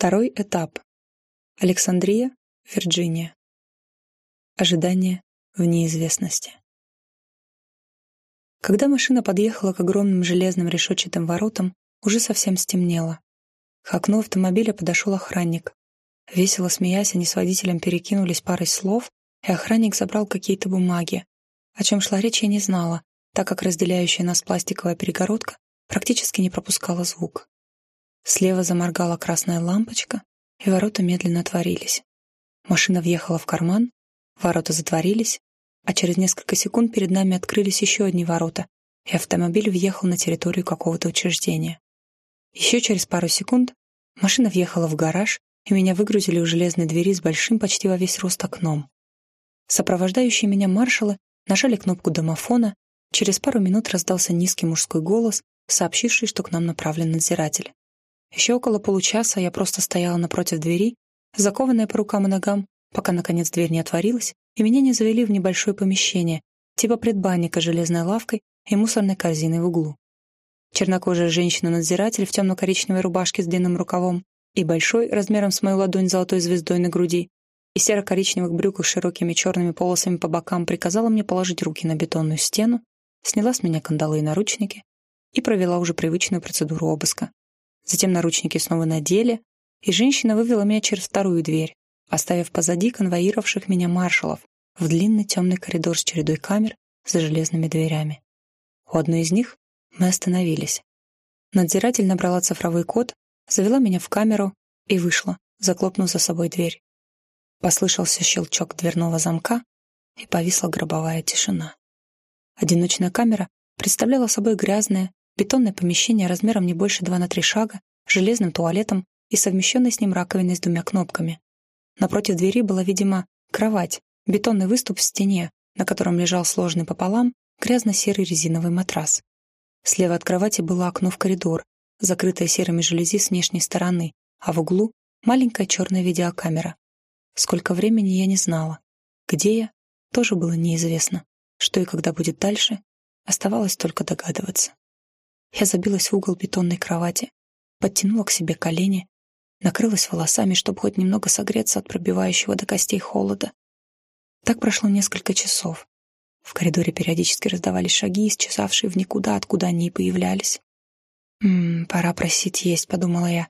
Второй этап. Александрия, Вирджиния. Ожидание в неизвестности. Когда машина подъехала к огромным железным решетчатым воротам, уже совсем стемнело. К окну автомобиля подошел охранник. Весело смеясь, они с водителем перекинулись парой слов, и охранник забрал какие-то бумаги. О чем шла речь, я не знала, так как разделяющая нас пластиковая перегородка практически не пропускала звук. Слева заморгала красная лампочка, и ворота медленно отворились. Машина въехала в карман, ворота затворились, а через несколько секунд перед нами открылись еще одни ворота, и автомобиль въехал на территорию какого-то учреждения. Еще через пару секунд машина въехала в гараж, и меня выгрузили у железной двери с большим почти во весь рост окном. Сопровождающие меня маршалы нажали кнопку домофона, через пару минут раздался низкий мужской голос, сообщивший, что к нам направлен надзиратель. Еще около получаса я просто стояла напротив двери, закованная по рукам и ногам, пока, наконец, дверь не отворилась, и меня не завели в небольшое помещение, типа предбанника с железной лавкой и мусорной корзиной в углу. Чернокожая женщина-надзиратель в темно-коричневой рубашке с длинным рукавом и большой, размером с мою ладонь золотой звездой на груди, и серо-коричневых брюках с широкими черными полосами по бокам приказала мне положить руки на бетонную стену, сняла с меня кандалы и наручники и провела уже привычную процедуру обыска. Затем наручники снова надели, и женщина вывела меня через вторую дверь, оставив позади конвоировавших меня маршалов в длинный темный коридор с чередой камер за железными дверями. У одной из них мы остановились. Надзиратель набрала цифровой код, завела меня в камеру и вышла, захлопнув за собой дверь. Послышался щелчок дверного замка, и повисла гробовая тишина. Одиночная камера представляла собой грязное, бетонное помещение размером не больше 2 на 3 шага, железным туалетом и совмещенной с ним раковиной с двумя кнопками. Напротив двери была, видимо, кровать, бетонный выступ в стене, на котором лежал сложный пополам грязно-серый резиновый матрас. Слева от кровати было окно в коридор, закрытое серыми жалюзи с внешней стороны, а в углу — маленькая черная видеокамера. Сколько времени я не знала. Где я, тоже было неизвестно. Что и когда будет дальше, оставалось только догадываться. Я забилась в угол бетонной кровати, подтянула к себе колени, накрылась волосами, чтобы хоть немного согреться от пробивающего до костей холода. Так прошло несколько часов. В коридоре периодически раздавались шаги, исчезавшие в никуда, откуда они и появлялись. «Ммм, пора просить есть», — подумала я.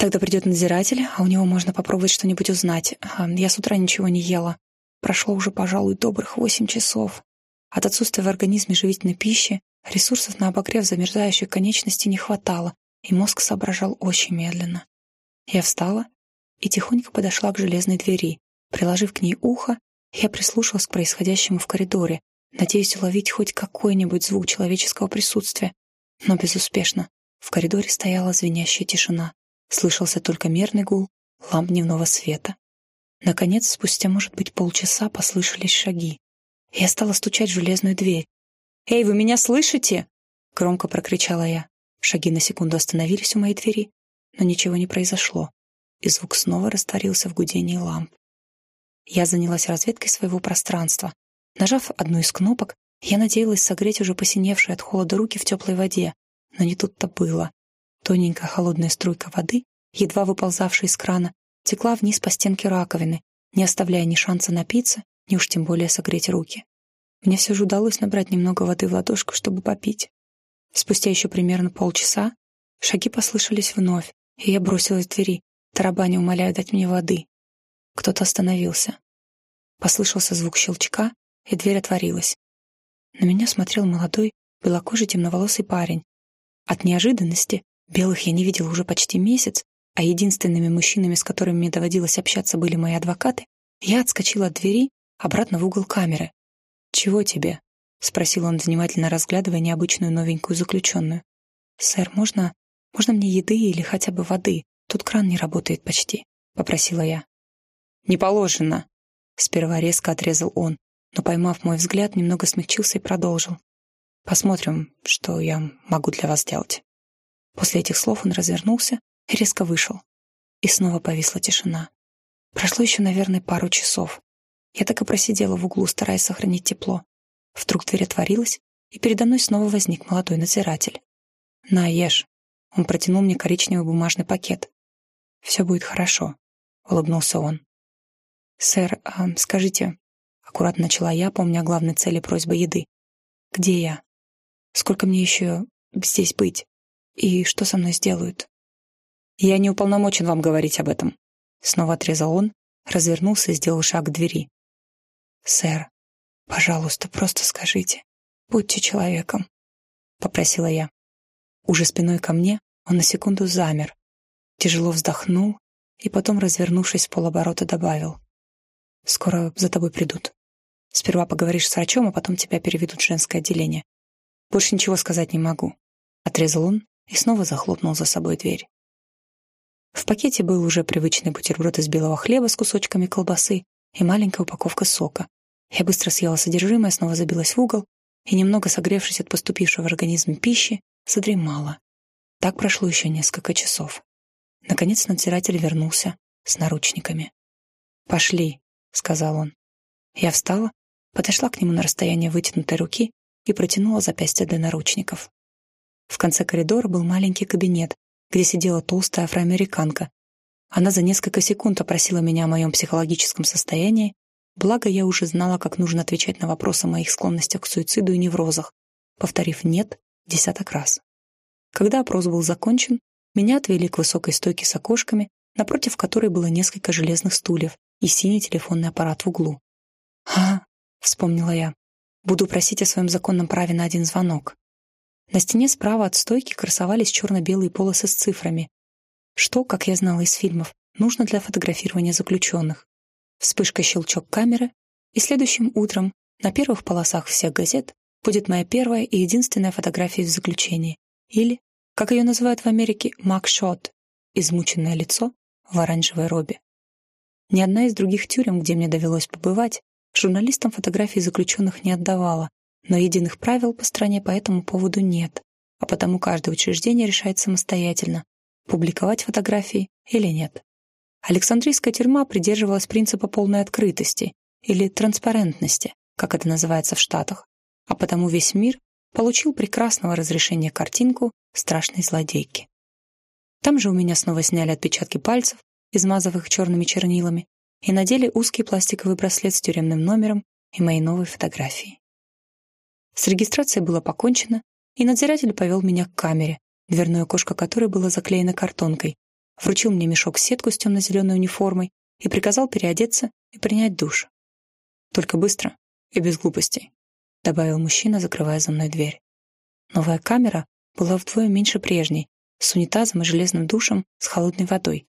Тогда придет надзиратель, а у него можно попробовать что-нибудь узнать. Я с утра ничего не ела. Прошло уже, пожалуй, добрых восемь часов. От отсутствия в организме живительной пищи ресурсов на обогрев замерзающих конечностей не хватало, и мозг соображал очень медленно. Я встала и тихонько подошла к железной двери. Приложив к ней ухо, я прислушалась к происходящему в коридоре, надеясь уловить хоть какой-нибудь звук человеческого присутствия, но безуспешно. В коридоре стояла звенящая тишина. Слышался только мерный гул ламп дневного света. Наконец, спустя, может быть, полчаса послышались шаги. Я стала стучать в железную дверь. «Эй, вы меня слышите?» — громко прокричала я. Шаги на секунду остановились у моей двери, но ничего не произошло, и звук снова растворился в гудении ламп. Я занялась разведкой своего пространства. Нажав одну из кнопок, я надеялась согреть уже посиневшие от холода руки в теплой воде, но не тут-то было. Тоненькая холодная струйка воды, едва выползавшая из крана, текла вниз по стенке раковины, не оставляя ни шанса напиться, ни уж тем более согреть руки. Мне все же удалось набрать немного воды в ладошку, чтобы попить. Спустя еще примерно полчаса шаги послышались вновь, и я бросилась к двери, тарабаня умоляя дать мне воды. Кто-то остановился. Послышался звук щелчка, и дверь отворилась. На меня смотрел молодой, белокожий темноволосый парень. От неожиданности белых я не видела уже почти месяц, а единственными мужчинами, с которыми мне доводилось общаться, были мои адвокаты, я отскочила от двери обратно в угол камеры. «Чего тебе?» — спросил он, внимательно разглядывая необычную новенькую заключенную. «Сэр, можно... можно мне еды или хотя бы воды? Тут кран не работает почти», — попросила я. «Не положено!» — сперва резко отрезал он, но, поймав мой взгляд, немного смягчился и продолжил. «Посмотрим, что я могу для вас сделать». После этих слов он развернулся и резко вышел. И снова повисла тишина. Прошло еще, наверное, пару часов. Я так и просидела в углу, стараясь сохранить тепло. Вдруг дверь отворилась, и передо мной снова возник молодой надзиратель. «На, ешь». Он протянул мне коричневый бумажный пакет. Все будет хорошо», — улыбнулся он. «Сэр, а, скажите...» — аккуратно начала я, помня о главной цели просьбы еды. «Где я? Сколько мне еще здесь быть? И что со мной сделают?» «Я не уполномочен вам говорить об этом», — снова отрезал он, развернулся и сделал шаг к двери. «Сэр, пожалуйста, просто скажите, будьте человеком», — попросила я. Уже спиной ко мне он на секунду замер, тяжело вздохнул и потом, развернувшись в полоборота, добавил. «Скоро за тобой придут. Сперва поговоришь с врачом, а потом тебя переведут в женское отделение. Больше ничего сказать не могу», — отрезал он и снова захлопнул за собой дверь. В пакете был уже привычный бутерброд из белого хлеба с кусочками колбасы и маленькая упаковка сока. Я быстро съела содержимое, снова забилась в угол и, немного согревшись от поступившего в организм пищи, задремала. Так прошло еще несколько часов. Наконец надзиратель вернулся с наручниками. «Пошли», — сказал он. Я встала, подошла к нему на расстояние вытянутой руки и протянула запястье для наручников. В конце коридора был маленький кабинет, где сидела толстая афроамериканка. Она за несколько секунд опросила меня о моем психологическом состоянии, благо я уже знала, как нужно отвечать на вопросы о моих склонностях к суициду и неврозах, повторив «нет» десяток раз. Когда опрос был закончен, меня отвели к высокой стойке с окошками, напротив которой было несколько железных стульев и синий телефонный аппарат в углу. «А», — вспомнила я, — «буду просить о своем законном праве на один звонок». На стене справа от стойки красовались черно-белые полосы с цифрами. Что, как я знала из фильмов, нужно для фотографирования заключенных. Вспышка щелчок камеры, и следующим утром на первых полосах всех газет будет моя первая и единственная фотография в заключении. Или, как ее называют в Америке, макшот, измученное лицо в оранжевой робе. Ни одна из других тюрем, где мне довелось побывать, журналистам фотографии заключенных не отдавала, но единых правил по стране по этому поводу нет, а потому каждое учреждение решает самостоятельно, публиковать фотографии или нет. Александрийская тюрьма придерживалась принципа полной открытости или транспарентности, как это называется в Штатах, а потому весь мир получил прекрасного разрешения картинку страшной злодейки. Там же у меня снова сняли отпечатки пальцев, измазав их черными чернилами, и надели узкий пластиковый браслет с тюремным номером и моей новой фотографией. С регистрацией было покончено, и надзиратель повел меня к камере, дверное окошко которой было заклеено картонкой, вручил мне мешок-сетку с темно-зеленой униформой и приказал переодеться и принять душ. Только быстро и без глупостей, добавил мужчина, закрывая за мной дверь. Новая камера была вдвое меньше прежней, с унитазом и железным душем с холодной водой.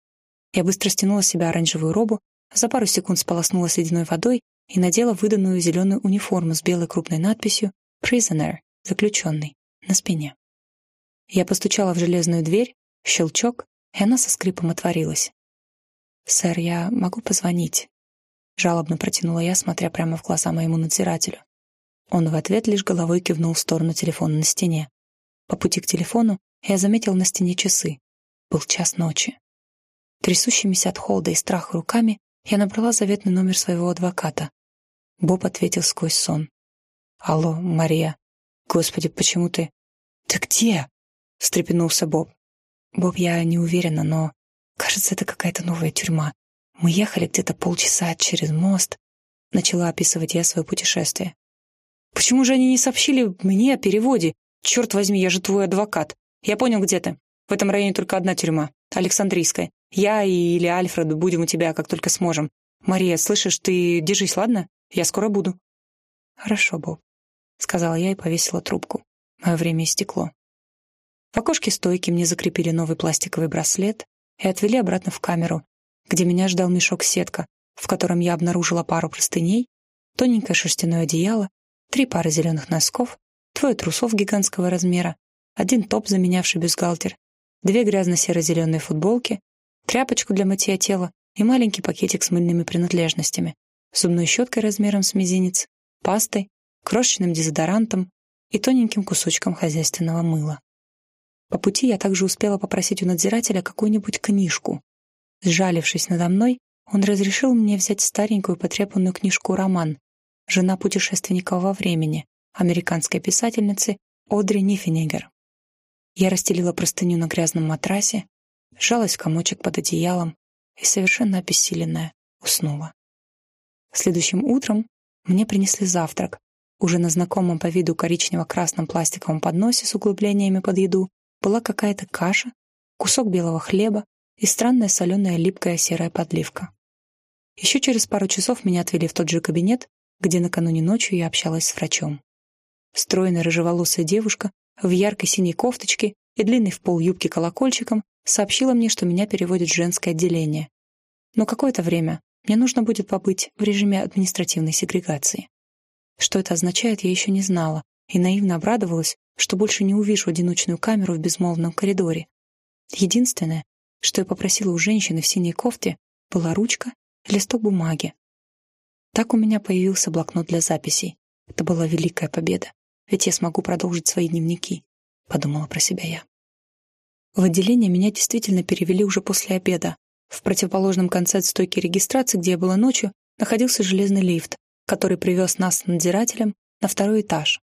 Я быстро стянула с себя оранжевую робу, за пару секунд сполоснула ледяной водой и надела выданную зеленую униформу с белой крупной надписью Prisoner, заключенный, на спине. Я постучала в железную дверь, щелчок, и она со скрипом отворилась. «Сэр, я могу позвонить?» Жалобно протянула я, смотря прямо в глаза моему надзирателю. Он в ответ лишь головой кивнул в сторону телефона на стене. По пути к телефону я заметил на стене часы. Был час ночи. Трясущимися от холода и страха руками я набрала заветный номер своего адвоката. Боб ответил сквозь сон. «Алло, Мария. Господи, почему ты...» «Ты где?» — встрепенулся Боб. «Боб, я не уверена, но... Кажется, это какая-то новая тюрьма. Мы ехали где-то полчаса через мост». Начала описывать я свое путешествие. «Почему же они не сообщили мне о переводе? Черт возьми, я же твой адвокат. Я понял, где ты. В этом районе только одна тюрьма. Александрийская. Я и или Альфред будем у тебя, как только сможем. Мария, слышишь, ты держись, ладно? Я скоро буду». «Хорошо, Боб», — сказала я и повесила трубку. Мое время истекло. В окошке стойки мне закрепили новый пластиковый браслет и отвели обратно в камеру, где меня ждал мешок-сетка, в котором я обнаружила пару простыней, тоненькое шерстяное одеяло, три пары зеленых носков, двое трусов гигантского размера, один топ, заменявший бюстгальтер, две грязно-серо-зеленые футболки, тряпочку для мытья тела и маленький пакетик с мыльными принадлежностями, зубной щеткой размером с мизинец, пастой, крошечным дезодорантом и тоненьким кусочком хозяйственного мыла. По пути я также успела попросить у надзирателя какую-нибудь книжку. Сжалившись надо мной, он разрешил мне взять старенькую потрепанную книжку «Роман» «Жена путешественника во времени» американской писательницы Одри Нифенегер. Я расстелила простыню на грязном матрасе, сжалась в комочек под одеялом и, совершенно обессиленная, уснула. Следующим утром мне принесли завтрак. Уже на знакомом по виду коричнево-красном пластиковом подносе с углублениями под еду была какая-то каша, кусок белого хлеба и странная соленая липкая серая подливка. Еще через пару часов меня отвели в тот же кабинет, где накануне ночью я общалась с врачом. Стройная рыжеволосая девушка в яркой синей кофточке и длинной в пол юбки колокольчиком сообщила мне, что меня переводят в женское отделение. Но какое-то время мне нужно будет побыть в режиме административной сегрегации. Что это означает, я еще не знала, и наивно обрадовалась, что больше не увижу одиночную камеру в безмолвном коридоре. Единственное, что я попросила у женщины в синей кофте, была ручка и листок бумаги. Так у меня появился блокнот для записей. Это была великая победа, ведь я смогу продолжить свои дневники, подумала про себя я. В отделение меня действительно перевели уже после обеда. В противоположном конце от стойки регистрации, где я была ночью, находился железный лифт, который привез нас с надзирателем на второй этаж.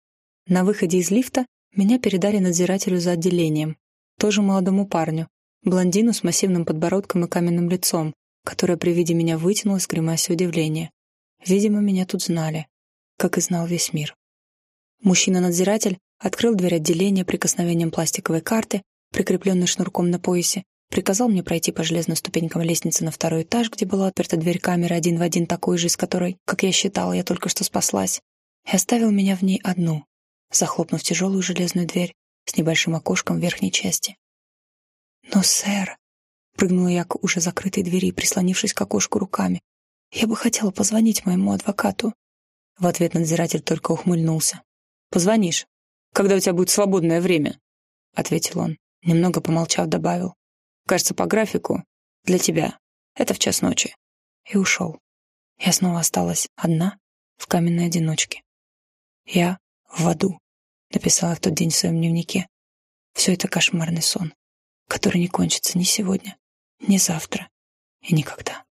На выходе из лифта меня передали надзирателю за отделением, тоже молодому парню, блондину с массивным подбородком и каменным лицом, которая при виде меня вытянулась, гримасе удивления. Видимо, меня тут знали, как и знал весь мир. Мужчина-надзиратель открыл дверь отделения прикосновением пластиковой карты, прикрепленной шнурком на поясе, приказал мне пройти по железным ступенькам лестницы на второй этаж, где была отперта дверь камеры один в один такой же, из которой, как я считала, я только что спаслась, и оставил меня в ней одну, захлопнув тяжелую железную дверь с небольшим окошком в верхней части. «Но, сэр», — прыгнула я к уже закрытой двери, прислонившись к окошку руками, «я бы хотела позвонить моему адвокату». В ответ надзиратель только ухмыльнулся. «Позвонишь, когда у тебя будет свободное время», — ответил он. Немного помолчав, добавил. «Кажется, по графику. Для тебя. Это в час ночи». И ушел. Я снова осталась одна в каменной одиночке. Я в аду, написала в тот день в своем дневнике. Все это кошмарный сон который не кончится ни сегодня, ни завтра и никогда.